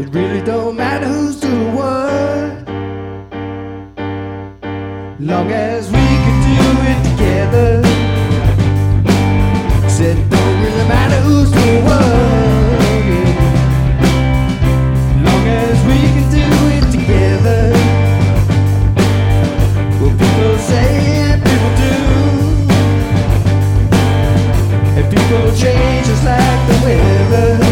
It really don't matter who's doing what. Long as we can do it together. Said it don't really matter who's doing what. Long as we can do it together. Well, people say it, people do. And people change just like the weather.